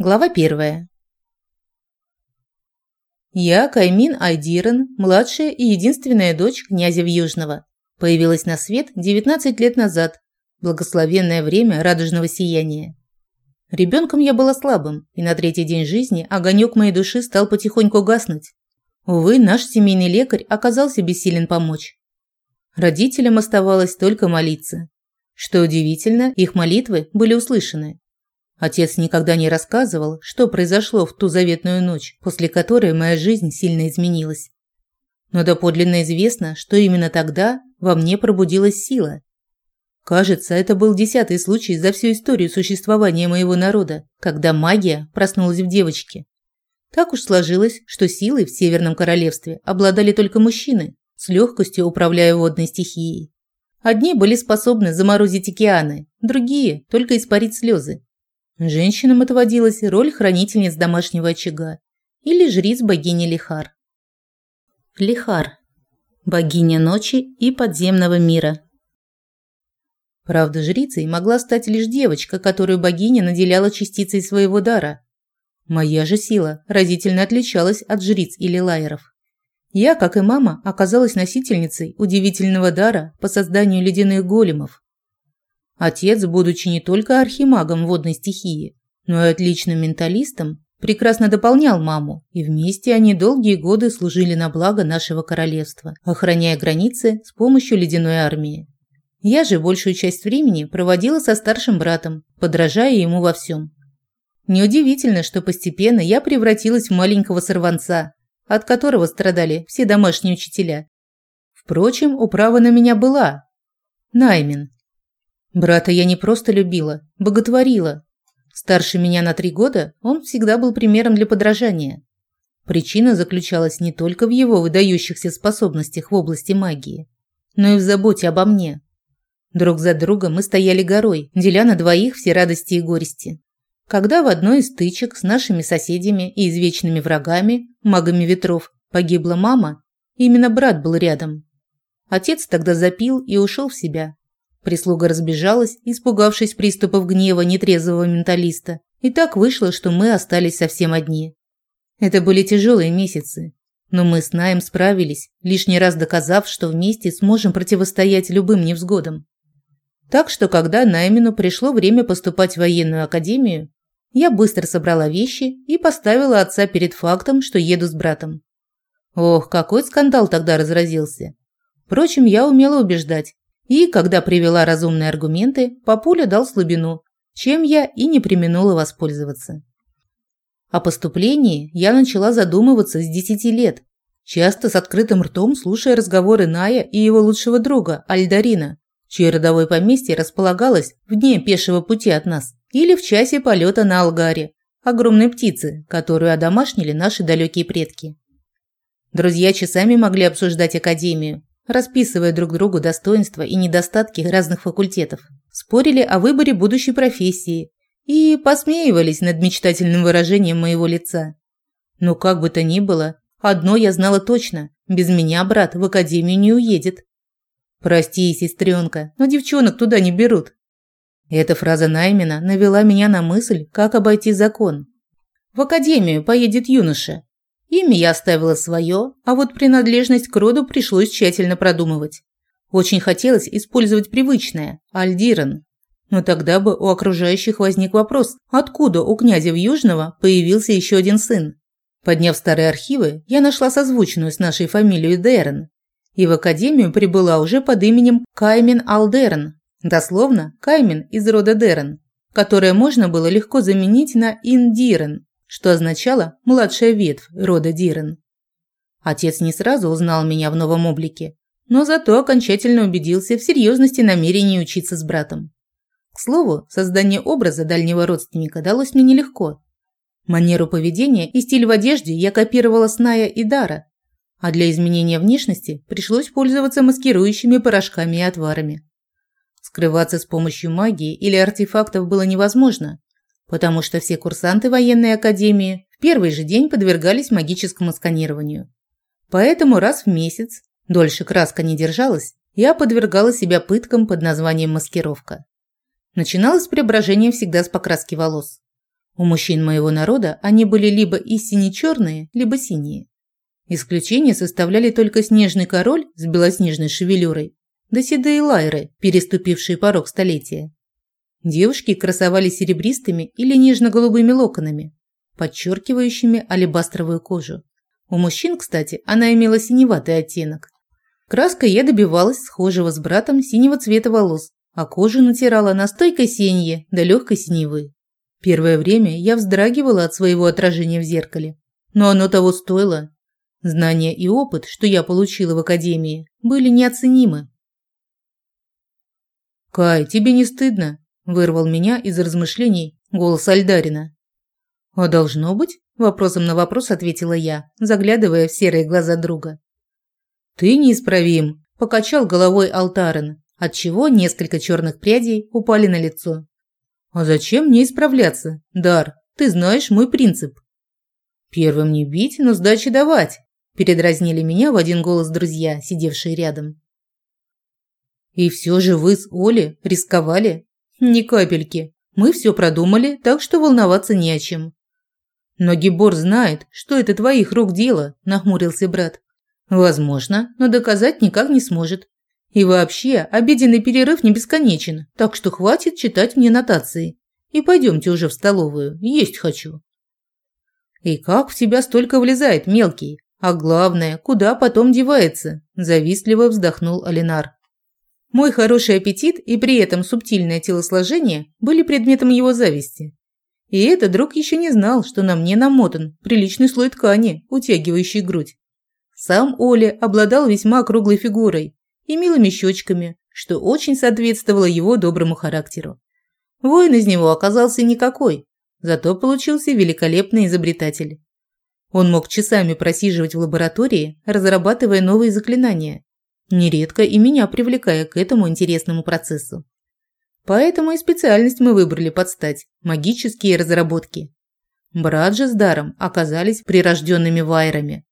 Глава первая. Я, Каймин Айдирен, младшая и единственная дочь князя Южного, появилась на свет 19 лет назад, благословенное время радужного сияния. Ребенком я была слабым, и на третий день жизни огонек моей души стал потихоньку гаснуть. Увы, наш семейный лекарь оказался бессилен помочь. Родителям оставалось только молиться. Что удивительно, их молитвы были услышаны. Отец никогда не рассказывал, что произошло в ту заветную ночь, после которой моя жизнь сильно изменилась. Но доподлинно известно, что именно тогда во мне пробудилась сила. Кажется, это был десятый случай за всю историю существования моего народа, когда магия проснулась в девочке. Так уж сложилось, что силой в Северном Королевстве обладали только мужчины, с легкостью управляя водной стихией. Одни были способны заморозить океаны, другие – только испарить слезы. Женщинам отводилась роль хранительниц домашнего очага или жриц богини Лихар. Лихар – богиня ночи и подземного мира. Правда, жрицей могла стать лишь девочка, которую богиня наделяла частицей своего дара. Моя же сила разительно отличалась от жриц или лайеров. Я, как и мама, оказалась носительницей удивительного дара по созданию ледяных големов. Отец, будучи не только архимагом водной стихии, но и отличным менталистом, прекрасно дополнял маму, и вместе они долгие годы служили на благо нашего королевства, охраняя границы с помощью ледяной армии. Я же большую часть времени проводила со старшим братом, подражая ему во всем. Неудивительно, что постепенно я превратилась в маленького сорванца, от которого страдали все домашние учителя. Впрочем, управа на меня была. Наймин, Брата я не просто любила, боготворила. Старше меня на три года, он всегда был примером для подражания. Причина заключалась не только в его выдающихся способностях в области магии, но и в заботе обо мне. Друг за другом мы стояли горой, деля на двоих все радости и горести. Когда в одной из стычек с нашими соседями и извечными врагами, магами ветров, погибла мама, именно брат был рядом. Отец тогда запил и ушел в себя, Прислуга разбежалась, испугавшись приступов гнева нетрезвого менталиста. И так вышло, что мы остались совсем одни. Это были тяжелые месяцы. Но мы с Наем справились, лишний раз доказав, что вместе сможем противостоять любым невзгодам. Так что, когда Наймину пришло время поступать в военную академию, я быстро собрала вещи и поставила отца перед фактом, что еду с братом. Ох, какой скандал тогда разразился. Впрочем, я умела убеждать, и, когда привела разумные аргументы, папуля дал слабину, чем я и не применула воспользоваться. О поступлении я начала задумываться с десяти лет, часто с открытым ртом слушая разговоры Ная и его лучшего друга Альдарина, чье родовое поместье располагалось в дне пешего пути от нас, или в часе полета на Алгаре, огромной птицы, которую одомашнили наши далекие предки. Друзья часами могли обсуждать Академию, расписывая друг другу достоинства и недостатки разных факультетов, спорили о выборе будущей профессии и посмеивались над мечтательным выражением моего лица. Но как бы то ни было, одно я знала точно – без меня брат в академию не уедет. «Прости, сестренка, но девчонок туда не берут». Эта фраза Наймена навела меня на мысль, как обойти закон. В академию поедет юноша, Имя я оставила свое, а вот принадлежность к роду пришлось тщательно продумывать. Очень хотелось использовать привычное – Альдиран. Но тогда бы у окружающих возник вопрос, откуда у князя Южного появился еще один сын. Подняв старые архивы, я нашла созвучную с нашей фамилией Дерн. И в академию прибыла уже под именем Каймен Алдерн, дословно Каймен из рода Дерн, которое можно было легко заменить на Индирен что означало «младшая ветвь» рода Дирен. Отец не сразу узнал меня в новом облике, но зато окончательно убедился в серьезности намерений учиться с братом. К слову, создание образа дальнего родственника далось мне нелегко. Манеру поведения и стиль в одежде я копировала с Ная и Дара, а для изменения внешности пришлось пользоваться маскирующими порошками и отварами. Скрываться с помощью магии или артефактов было невозможно, потому что все курсанты военной академии в первый же день подвергались магическому сканированию. Поэтому раз в месяц, дольше краска не держалась, я подвергала себя пыткам под названием маскировка. Начиналось преображение всегда с покраски волос. У мужчин моего народа они были либо и сине-черные, либо синие. Исключение составляли только снежный король с белоснежной шевелюрой, да седые лайры, переступившие порог столетия. Девушки красовались серебристыми или нежно-голубыми локонами, подчеркивающими алебастровую кожу. У мужчин, кстати, она имела синеватый оттенок. Краской я добивалась схожего с братом синего цвета волос, а кожу натирала настойкой сенье до легкой синевы. Первое время я вздрагивала от своего отражения в зеркале, но оно того стоило. Знания и опыт, что я получила в академии, были неоценимы. «Кай, тебе не стыдно?» – вырвал меня из размышлений голос Альдарина. «А должно быть?» – вопросом на вопрос ответила я, заглядывая в серые глаза друга. «Ты неисправим», – покачал головой Алтарен, отчего несколько черных прядей упали на лицо. «А зачем мне исправляться? Дар, ты знаешь мой принцип». «Первым не бить, но сдачи давать», Передразнили меня в один голос друзья, сидевшие рядом. И все же вы с Оли рисковали? Ни капельки. Мы все продумали, так что волноваться не о чем. Но Гибор знает, что это твоих рук дело, нахмурился брат. Возможно, но доказать никак не сможет. И вообще, обеденный перерыв не бесконечен, так что хватит читать мне нотации. И пойдемте уже в столовую, есть хочу. И как в тебя столько влезает, мелкий? А главное, куда потом девается? Завистливо вздохнул Алинар. Мой хороший аппетит и при этом субтильное телосложение были предметом его зависти. И этот друг еще не знал, что на мне намотан приличный слой ткани, утягивающий грудь. Сам Оля обладал весьма круглой фигурой и милыми щечками, что очень соответствовало его доброму характеру. Воин из него оказался никакой, зато получился великолепный изобретатель. Он мог часами просиживать в лаборатории, разрабатывая новые заклинания, нередко и меня привлекая к этому интересному процессу. Поэтому и специальность мы выбрали под стать – магические разработки. Брат же с даром оказались прирожденными вайрами.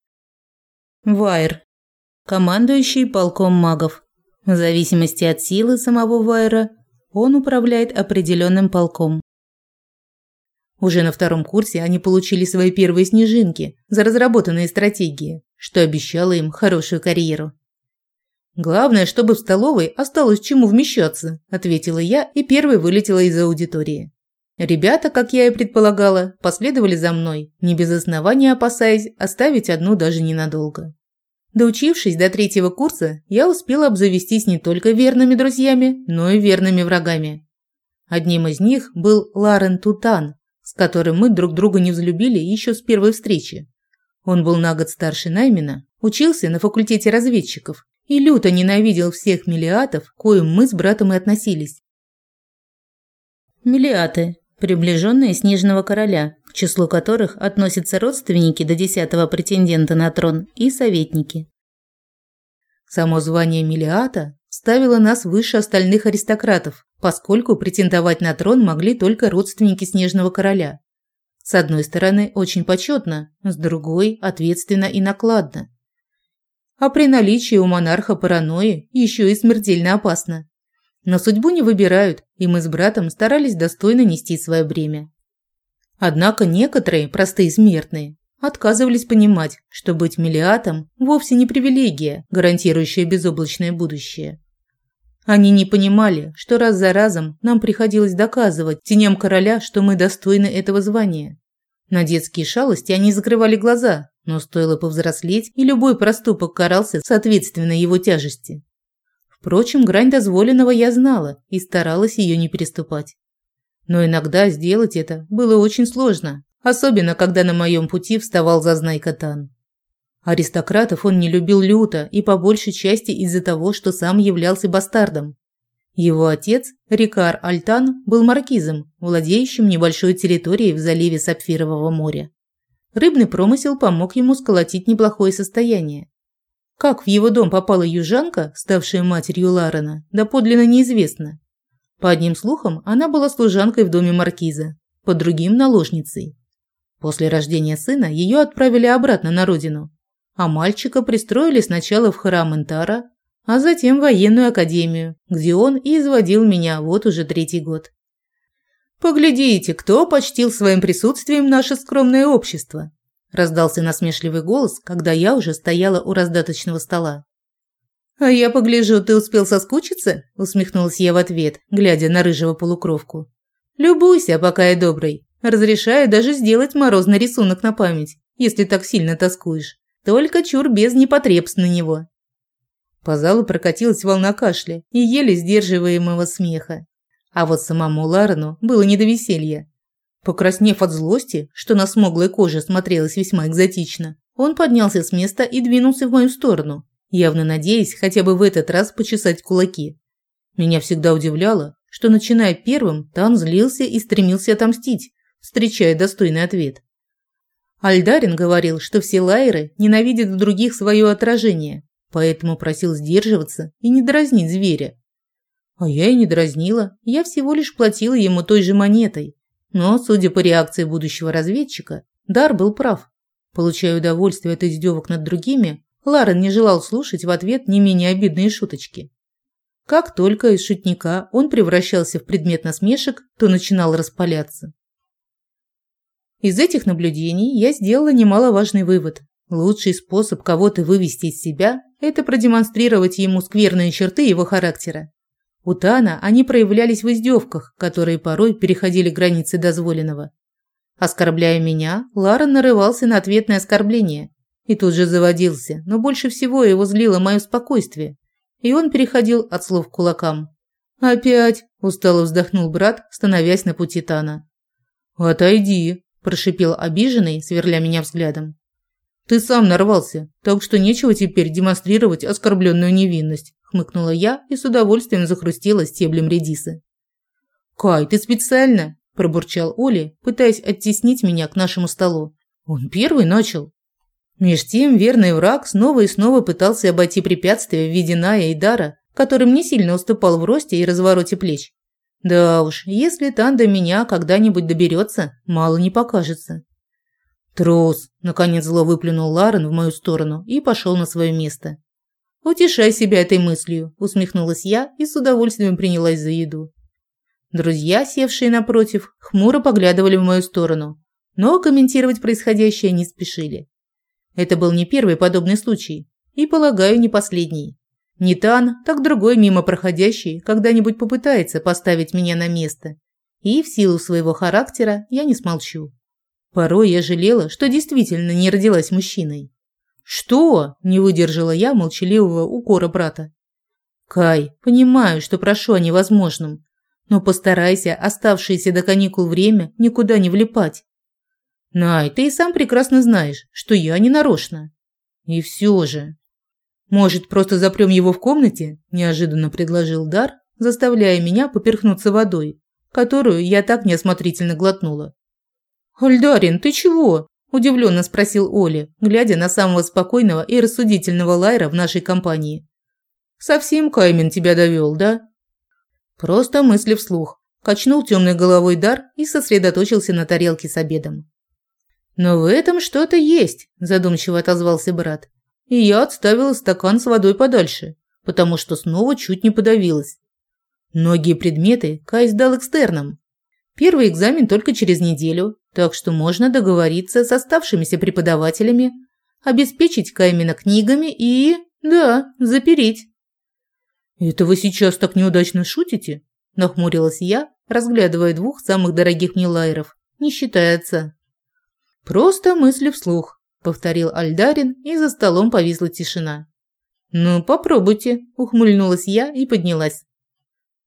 Вайр – командующий полком магов. В зависимости от силы самого вайра, он управляет определенным полком. Уже на втором курсе они получили свои первые снежинки за разработанные стратегии, что обещало им хорошую карьеру. «Главное, чтобы в столовой осталось чему вмещаться», – ответила я и первой вылетела из аудитории. Ребята, как я и предполагала, последовали за мной, не без основания опасаясь оставить одну даже ненадолго. Доучившись до третьего курса, я успела обзавестись не только верными друзьями, но и верными врагами. Одним из них был Ларен Тутан, с которым мы друг друга не взлюбили еще с первой встречи. Он был на год старше Наймена, учился на факультете разведчиков и люто ненавидел всех миллиатов, к коим мы с братом и относились. Миллиаты – приближенные Снежного Короля, к числу которых относятся родственники до десятого претендента на трон и советники. Само звание Миллиата ставило нас выше остальных аристократов, поскольку претендовать на трон могли только родственники Снежного Короля. С одной стороны, очень почетно, с другой – ответственно и накладно. А при наличии у монарха паранойи еще и смертельно опасно. Но судьбу не выбирают, и мы с братом старались достойно нести свое бремя. Однако некоторые, простые смертные, отказывались понимать, что быть миллиатом вовсе не привилегия, гарантирующая безоблачное будущее. Они не понимали, что раз за разом нам приходилось доказывать теням короля, что мы достойны этого звания. На детские шалости они закрывали глаза, но стоило повзрослеть, и любой проступок карался соответственно его тяжести. Впрочем, грань дозволенного я знала и старалась ее не переступать. Но иногда сделать это было очень сложно, особенно когда на моем пути вставал зазнайка Тан. Аристократов он не любил люто и по большей части из-за того, что сам являлся бастардом. Его отец, Рикар Альтан, был маркизом, владеющим небольшой территорией в заливе Сапфирового моря. Рыбный промысел помог ему сколотить неплохое состояние. Как в его дом попала южанка, ставшая матерью Ларена, доподлинно неизвестно. По одним слухам, она была служанкой в доме маркиза, по другим – наложницей. После рождения сына ее отправили обратно на родину, а мальчика пристроили сначала в храм Интара, а затем военную академию, где он и изводил меня вот уже третий год. Поглядите, кто почтил своим присутствием наше скромное общество. Раздался насмешливый голос, когда я уже стояла у раздаточного стола. «А я погляжу, ты успел соскучиться?» – усмехнулась я в ответ, глядя на рыжего полукровку. «Любуйся, пока я добрый. Разрешаю даже сделать морозный рисунок на память, если так сильно тоскуешь. Только чур без непотребств на него». По залу прокатилась волна кашля и еле сдерживаемого смеха. А вот самому Ларену было не до веселья. Покраснев от злости, что на смуглой коже смотрелось весьма экзотично, он поднялся с места и двинулся в мою сторону, явно надеясь хотя бы в этот раз почесать кулаки. Меня всегда удивляло, что, начиная первым, Тан злился и стремился отомстить, встречая достойный ответ. Альдарин говорил, что все лайеры ненавидят в других свое отражение, поэтому просил сдерживаться и не дразнить зверя. А я и не дразнила, я всего лишь платила ему той же монетой. Но, судя по реакции будущего разведчика, Дар был прав. Получая удовольствие от издевок над другими, Ларен не желал слушать в ответ не менее обидные шуточки. Как только из шутника он превращался в предмет насмешек, то начинал распаляться. Из этих наблюдений я сделала немаловажный вывод. Лучший способ кого-то вывести из себя – это продемонстрировать ему скверные черты его характера. У Тана они проявлялись в издевках, которые порой переходили границы дозволенного. Оскорбляя меня, Лара нарывался на ответное оскорбление и тут же заводился, но больше всего его злило мое спокойствие, и он переходил от слов к кулакам. «Опять!» – устало вздохнул брат, становясь на пути Тана. «Отойди!» – прошипел обиженный, сверля меня взглядом. «Ты сам нарвался, так что нечего теперь демонстрировать оскорбленную невинность хмыкнула я и с удовольствием захрустела стеблем редисы. «Кай, ты специально?» – пробурчал Оли, пытаясь оттеснить меня к нашему столу. «Он первый начал». Меж тем верный враг снова и снова пытался обойти препятствия в виде Ная и Дара, которым не сильно уступал в росте и развороте плеч. Да уж, если Тан до меня когда-нибудь доберется, мало не покажется. «Трус!» – наконец зло выплюнул Ларен в мою сторону и пошел на свое место. «Утешай себя этой мыслью», – усмехнулась я и с удовольствием принялась за еду. Друзья, севшие напротив, хмуро поглядывали в мою сторону, но комментировать происходящее не спешили. Это был не первый подобный случай, и, полагаю, не последний. Не Тан, так другой мимо проходящий когда-нибудь попытается поставить меня на место. И в силу своего характера я не смолчу. Порой я жалела, что действительно не родилась мужчиной. «Что?» – не выдержала я молчаливого укора брата. «Кай, понимаю, что прошу о невозможном, но постарайся оставшееся до каникул время никуда не влипать. Най, ты и сам прекрасно знаешь, что я не нарочно. И все же. Может, просто запрем его в комнате?» – неожиданно предложил Дар, заставляя меня поперхнуться водой, которую я так неосмотрительно глотнула. «Альдарин, ты чего?» Удивленно спросил Оли, глядя на самого спокойного и рассудительного Лайра в нашей компании. «Совсем Каймен тебя довел, да?» Просто мысли вслух. Качнул темной головой дар и сосредоточился на тарелке с обедом. «Но в этом что-то есть», – задумчиво отозвался брат. И я отставила стакан с водой подальше, потому что снова чуть не подавилась. Многие предметы Кай сдал экстерном. Первый экзамен только через неделю, так что можно договориться с оставшимися преподавателями, обеспечить Каймена книгами и, да, запереть. «Это вы сейчас так неудачно шутите?» – нахмурилась я, разглядывая двух самых дорогих мне лайеров, не считая отца. «Просто мысли вслух», – повторил Альдарин, и за столом повисла тишина. «Ну, попробуйте», – ухмыльнулась я и поднялась.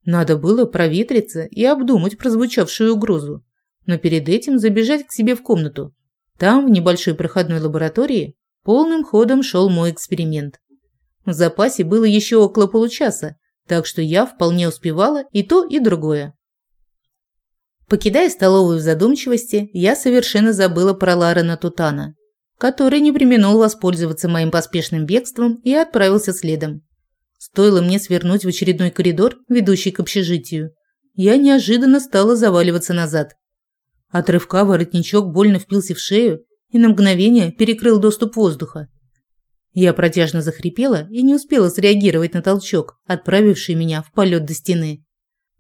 Надо было проветриться и обдумать прозвучавшую угрозу но перед этим забежать к себе в комнату. Там, в небольшой проходной лаборатории, полным ходом шел мой эксперимент. В запасе было еще около получаса, так что я вполне успевала и то, и другое. Покидая столовую в задумчивости, я совершенно забыла про Ларена Тутана, который не применил воспользоваться моим поспешным бегством и отправился следом. Стоило мне свернуть в очередной коридор, ведущий к общежитию, я неожиданно стала заваливаться назад. От рывка воротничок больно впился в шею и на мгновение перекрыл доступ воздуха. Я протяжно захрипела и не успела среагировать на толчок, отправивший меня в полет до стены.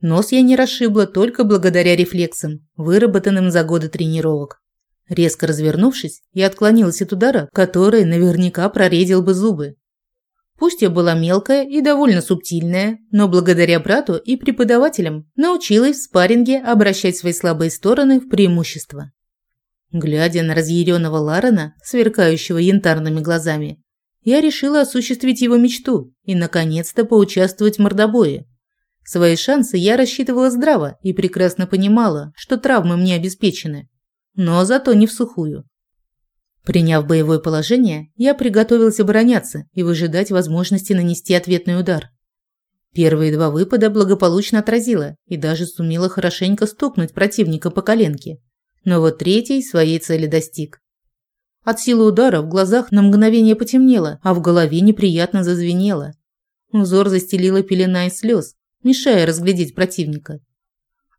Нос я не расшибла только благодаря рефлексам, выработанным за годы тренировок. Резко развернувшись, я отклонилась от удара, который наверняка проредил бы зубы. Пусть я была мелкая и довольно субтильная, но благодаря брату и преподавателям научилась в спарринге обращать свои слабые стороны в преимущество. Глядя на разъяренного Ларена, сверкающего янтарными глазами, я решила осуществить его мечту и, наконец-то, поучаствовать в мордобое. Свои шансы я рассчитывала здраво и прекрасно понимала, что травмы мне обеспечены. Но зато не в сухую. Приняв боевое положение, я приготовилась обороняться и выжидать возможности нанести ответный удар. Первые два выпада благополучно отразила и даже сумела хорошенько стукнуть противника по коленке. Но вот третий своей цели достиг. От силы удара в глазах на мгновение потемнело, а в голове неприятно зазвенело. Узор застелила пелена из слез, мешая разглядеть противника.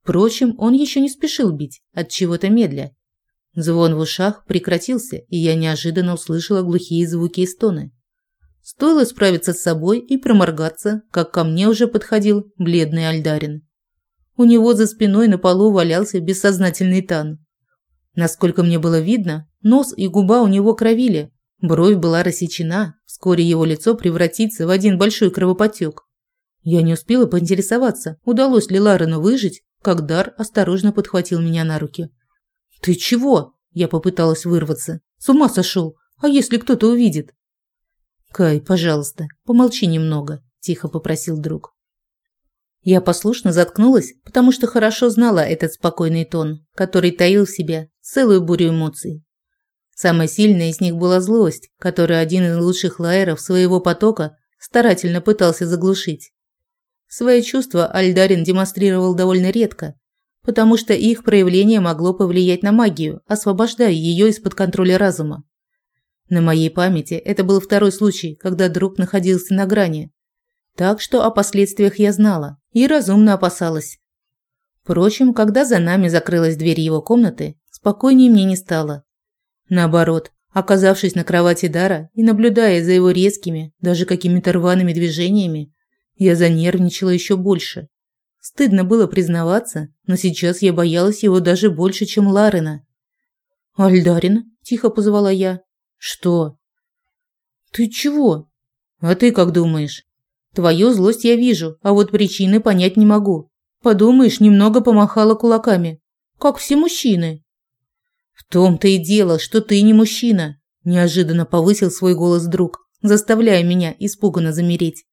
Впрочем, он еще не спешил бить, от чего-то медля. Звон в ушах прекратился, и я неожиданно услышала глухие звуки и стоны. Стоило справиться с собой и проморгаться, как ко мне уже подходил бледный Альдарин. У него за спиной на полу валялся бессознательный тан. Насколько мне было видно, нос и губа у него кровили, бровь была рассечена, вскоре его лицо превратится в один большой кровопотек. Я не успела поинтересоваться, удалось ли Ларену выжить, как Дар осторожно подхватил меня на руки. «Ты чего?» – я попыталась вырваться. «С ума сошел? А если кто-то увидит?» «Кай, пожалуйста, помолчи немного», – тихо попросил друг. Я послушно заткнулась, потому что хорошо знала этот спокойный тон, который таил в себе целую бурю эмоций. Самая сильная из них была злость, которую один из лучших лайеров своего потока старательно пытался заглушить. Свои чувства Альдарин демонстрировал довольно редко, потому что их проявление могло повлиять на магию, освобождая ее из-под контроля разума. На моей памяти это был второй случай, когда друг находился на грани. Так что о последствиях я знала и разумно опасалась. Впрочем, когда за нами закрылась дверь его комнаты, спокойнее мне не стало. Наоборот, оказавшись на кровати Дара и наблюдая за его резкими, даже какими-то рваными движениями, я занервничала еще больше. Стыдно было признаваться, но сейчас я боялась его даже больше, чем Ларина. «Альдарин?» – тихо позвала я. «Что?» «Ты чего?» «А ты как думаешь?» «Твою злость я вижу, а вот причины понять не могу. Подумаешь, немного помахала кулаками. Как все мужчины». «В том-то и дело, что ты не мужчина», – неожиданно повысил свой голос друг, заставляя меня испуганно замереть.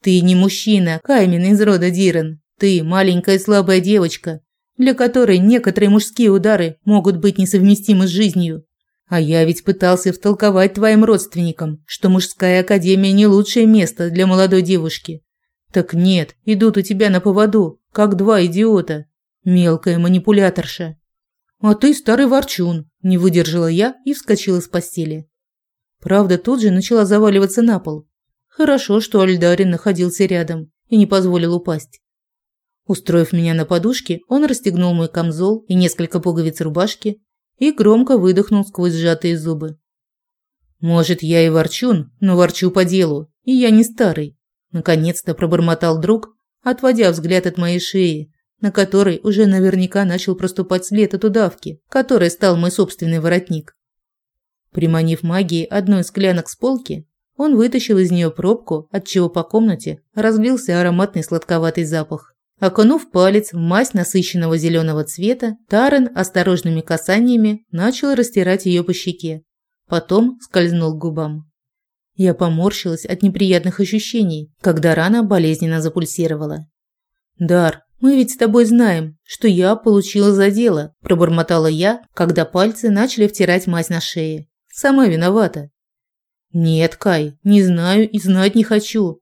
«Ты не мужчина, Каймен из рода Дирен. Ты маленькая слабая девочка, для которой некоторые мужские удары могут быть несовместимы с жизнью. А я ведь пытался втолковать твоим родственникам, что мужская академия не лучшее место для молодой девушки. Так нет, идут у тебя на поводу, как два идиота. Мелкая манипуляторша. А ты старый ворчун, не выдержала я и вскочила с постели. Правда, тут же начала заваливаться на пол. Хорошо, что Альдарин находился рядом и не позволил упасть. Устроив меня на подушке, он расстегнул мой камзол и несколько пуговиц рубашки и громко выдохнул сквозь сжатые зубы. «Может, я и ворчун, но ворчу по делу, и я не старый», наконец-то пробормотал друг, отводя взгляд от моей шеи, на которой уже наверняка начал проступать след от удавки, которой стал мой собственный воротник. Приманив магией одной из склянок с полки, он вытащил из нее пробку, отчего по комнате разлился ароматный сладковатый запах. Окунув палец в мазь насыщенного зеленого цвета, Тарен осторожными касаниями начал растирать ее по щеке. Потом скользнул к губам. Я поморщилась от неприятных ощущений, когда рана болезненно запульсировала. «Дар, мы ведь с тобой знаем, что я получила за дело», – пробормотала я, когда пальцы начали втирать мазь на шее. «Сама виновата». «Нет, Кай, не знаю и знать не хочу.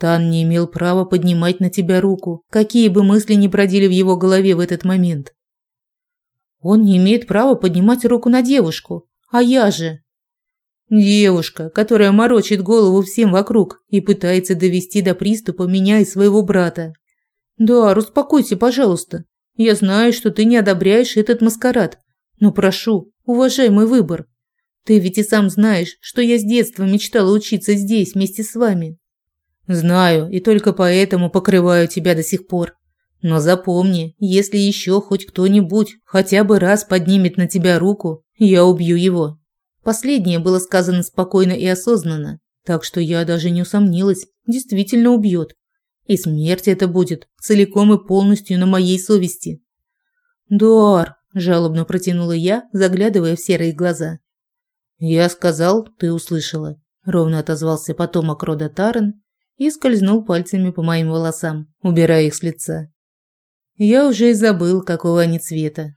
Тан не имел права поднимать на тебя руку, какие бы мысли ни бродили в его голове в этот момент. Он не имеет права поднимать руку на девушку, а я же. Девушка, которая морочит голову всем вокруг и пытается довести до приступа меня и своего брата. Да, успокойся, пожалуйста. Я знаю, что ты не одобряешь этот маскарад, но прошу, уважай мой выбор. Ты ведь и сам знаешь, что я с детства мечтала учиться здесь вместе с вами. Знаю, и только поэтому покрываю тебя до сих пор. Но запомни, если еще хоть кто-нибудь хотя бы раз поднимет на тебя руку, я убью его. Последнее было сказано спокойно и осознанно, так что я даже не усомнилась, действительно убьет. И смерть это будет целиком и полностью на моей совести. «Дуар», – жалобно протянула я, заглядывая в серые глаза. «Я сказал, ты услышала», – ровно отозвался потомок рода Таран и скользнул пальцами по моим волосам, убирая их с лица. Я уже и забыл, какого они цвета.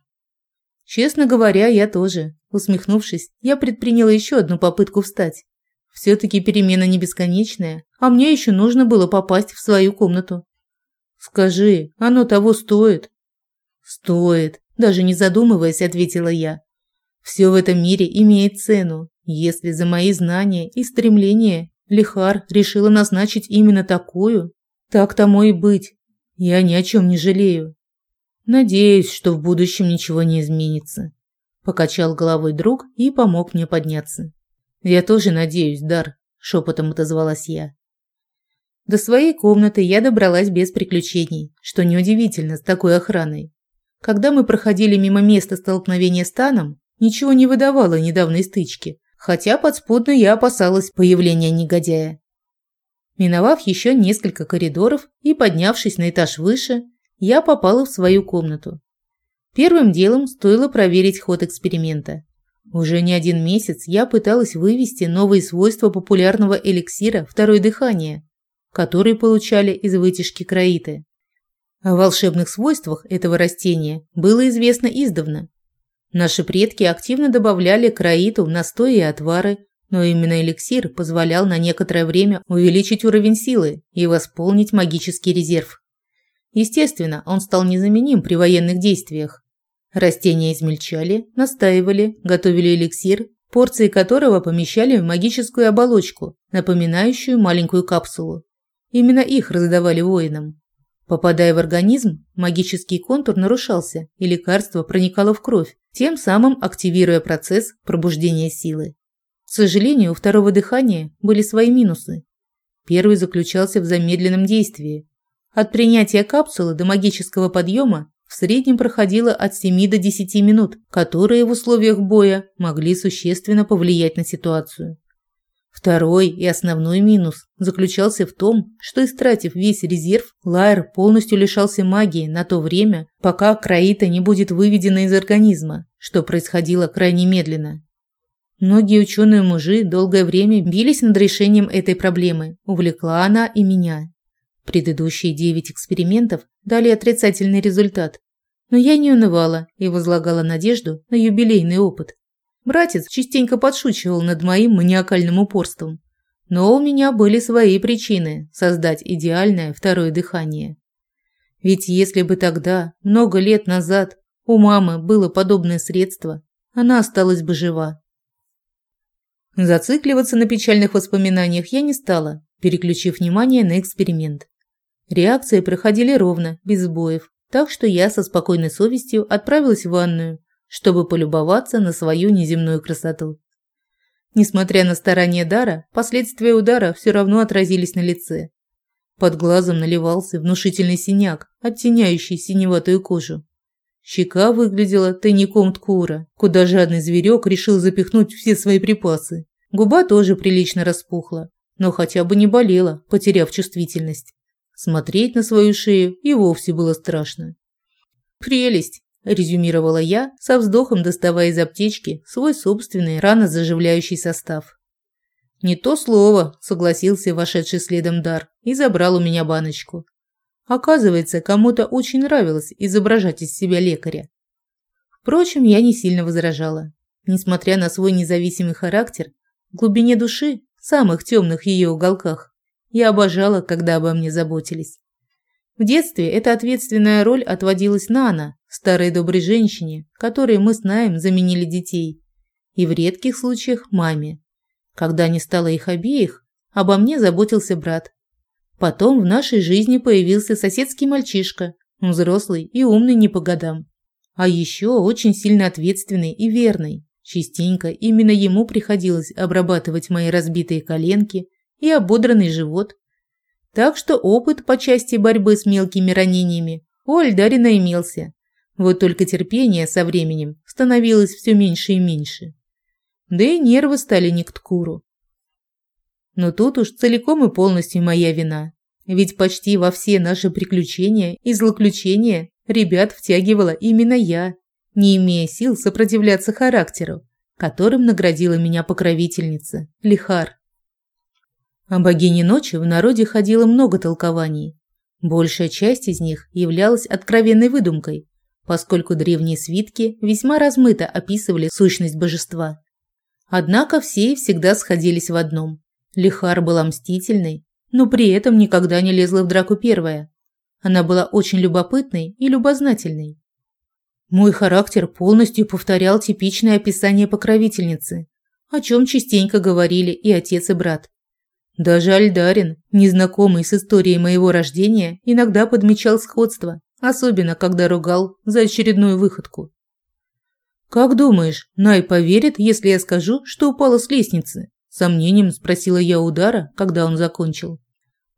Честно говоря, я тоже. Усмехнувшись, я предприняла еще одну попытку встать. Все-таки перемена не бесконечная, а мне еще нужно было попасть в свою комнату. Скажи, оно того стоит? Стоит, даже не задумываясь, ответила я. Все в этом мире имеет цену. Если за мои знания и стремления Лихар решила назначить именно такую, так тому и быть. Я ни о чем не жалею. Надеюсь, что в будущем ничего не изменится. Покачал головой друг и помог мне подняться. Я тоже надеюсь, Дар, шепотом отозвалась я. До своей комнаты я добралась без приключений, что неудивительно с такой охраной. Когда мы проходили мимо места столкновения с Таном, ничего не выдавало недавней стычки, хотя подспудно я опасалась появления негодяя. Миновав еще несколько коридоров и поднявшись на этаж выше, я попала в свою комнату. Первым делом стоило проверить ход эксперимента. Уже не один месяц я пыталась вывести новые свойства популярного эликсира «Второе дыхание», который получали из вытяжки краиты. О волшебных свойствах этого растения было известно издавна. Наши предки активно добавляли краиту в настои и отвары, но именно эликсир позволял на некоторое время увеличить уровень силы и восполнить магический резерв. Естественно, он стал незаменим при военных действиях. Растения измельчали, настаивали, готовили эликсир, порции которого помещали в магическую оболочку, напоминающую маленькую капсулу. Именно их раздавали воинам. Попадая в организм, магический контур нарушался, и лекарство проникало в кровь, тем самым активируя процесс пробуждения силы. К сожалению, у второго дыхания были свои минусы. Первый заключался в замедленном действии. От принятия капсулы до магического подъема в среднем проходило от 7 до 10 минут, которые в условиях боя могли существенно повлиять на ситуацию. Второй и основной минус заключался в том, что истратив весь резерв, Лайер полностью лишался магии на то время, пока Краита не будет выведена из организма, что происходило крайне медленно. Многие ученые-мужи долгое время бились над решением этой проблемы, увлекла она и меня. Предыдущие девять экспериментов дали отрицательный результат, но я не унывала и возлагала надежду на юбилейный опыт. Братец частенько подшучивал над моим маниакальным упорством. Но у меня были свои причины создать идеальное второе дыхание. Ведь если бы тогда, много лет назад, у мамы было подобное средство, она осталась бы жива. Зацикливаться на печальных воспоминаниях я не стала, переключив внимание на эксперимент. Реакции проходили ровно, без сбоев, так что я со спокойной совестью отправилась в ванную, чтобы полюбоваться на свою неземную красоту. Несмотря на старания Дара, последствия удара все равно отразились на лице. Под глазом наливался внушительный синяк, оттеняющий синеватую кожу. Щека выглядела тайником ткура, куда жадный зверек решил запихнуть все свои припасы. Губа тоже прилично распухла, но хотя бы не болела, потеряв чувствительность. Смотреть на свою шею и вовсе было страшно. «Прелесть!» – резюмировала я, со вздохом доставая из аптечки свой собственный ранозаживляющий состав. «Не то слово», – согласился вошедший следом дар и забрал у меня баночку. Оказывается, кому-то очень нравилось изображать из себя лекаря. Впрочем, я не сильно возражала. Несмотря на свой независимый характер, в глубине души, в самых темных ее уголках, я обожала, когда обо мне заботились. В детстве эта ответственная роль отводилась Нана, старой доброй женщине, которой мы с Наем заменили детей, и в редких случаях маме. Когда не стало их обеих, обо мне заботился брат. Потом в нашей жизни появился соседский мальчишка, взрослый и умный не по годам. А еще очень сильно ответственный и верный. Частенько именно ему приходилось обрабатывать мои разбитые коленки и ободранный живот. Так что опыт по части борьбы с мелкими ранениями у Альдарина имелся. Вот только терпение со временем становилось все меньше и меньше. Да и нервы стали не к ткуру. Но тут уж целиком и полностью моя вина. Ведь почти во все наши приключения и злоключения ребят втягивала именно я, не имея сил сопротивляться характеру, которым наградила меня покровительница, Лихар. О богине ночи в народе ходило много толкований. Большая часть из них являлась откровенной выдумкой, поскольку древние свитки весьма размыто описывали сущность божества. Однако все всегда сходились в одном. Лихар была мстительной, но при этом никогда не лезла в драку первая. Она была очень любопытной и любознательной. Мой характер полностью повторял типичное описание покровительницы, о чем частенько говорили и отец, и брат. Даже Альдарин, незнакомый с историей моего рождения, иногда подмечал сходство, особенно когда ругал за очередную выходку. «Как думаешь, Най поверит, если я скажу, что упала с лестницы?» Сомнением спросила я удара, когда он закончил.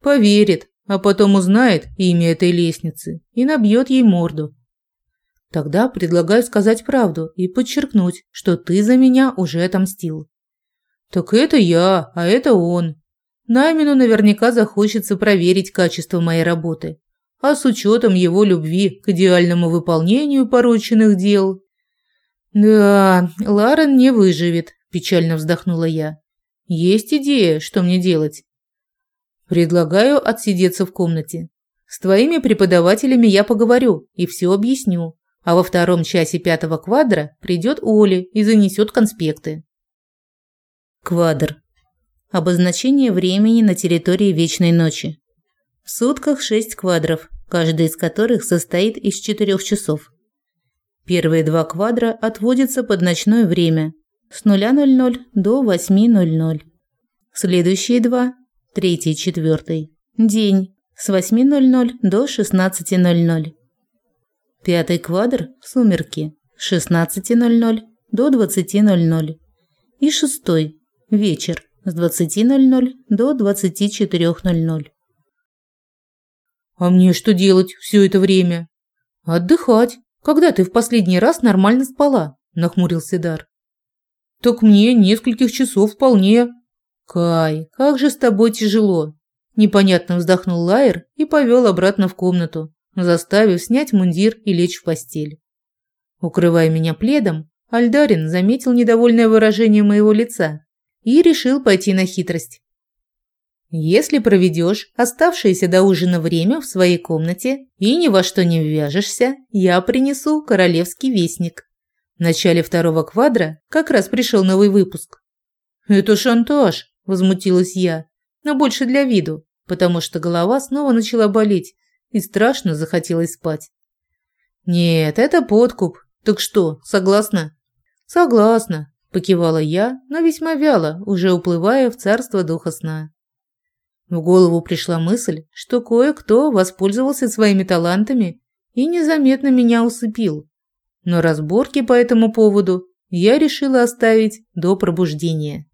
«Поверит, а потом узнает имя этой лестницы и набьет ей морду». «Тогда предлагаю сказать правду и подчеркнуть, что ты за меня уже отомстил». «Так это я, а это он», Наймину наверняка захочется проверить качество моей работы, а с учетом его любви к идеальному выполнению порученных дел. «Да, Ларен не выживет», – печально вздохнула я. «Есть идея, что мне делать?» «Предлагаю отсидеться в комнате. С твоими преподавателями я поговорю и все объясню, а во втором часе пятого квадра придет Оля и занесет конспекты». Квадр. Обозначение времени на территории Вечной Ночи. В сутках 6 квадров, каждый из которых состоит из 4 часов. Первые два квадра отводятся под ночное время с 00:00 до 8:00. Следующие два, третий и четвертый, день с 8:00 до 16:00. Пятый квадр – сумерки с 16:00 до 20:00. И шестой – вечер с 20.00 до 24.00. А мне что делать все это время? Отдыхать. Когда ты в последний раз нормально спала? Нахмурился Дар. Так мне нескольких часов вполне. Кай, как же с тобой тяжело. Непонятно вздохнул Лайер и повел обратно в комнату, заставив снять мундир и лечь в постель. Укрывая меня пледом, Альдарин заметил недовольное выражение моего лица и решил пойти на хитрость. Если проведешь оставшееся до ужина время в своей комнате и ни во что не ввяжешься, я принесу королевский вестник. В начале второго квадра как раз пришел новый выпуск. «Это шантаж», – возмутилась я, но больше для виду, потому что голова снова начала болеть и страшно захотелось спать. «Нет, это подкуп. Так что, согласна?» «Согласна покивала я, но весьма вяло, уже уплывая в царство духа сна. В голову пришла мысль, что кое-кто воспользовался своими талантами и незаметно меня усыпил. Но разборки по этому поводу я решила оставить до пробуждения.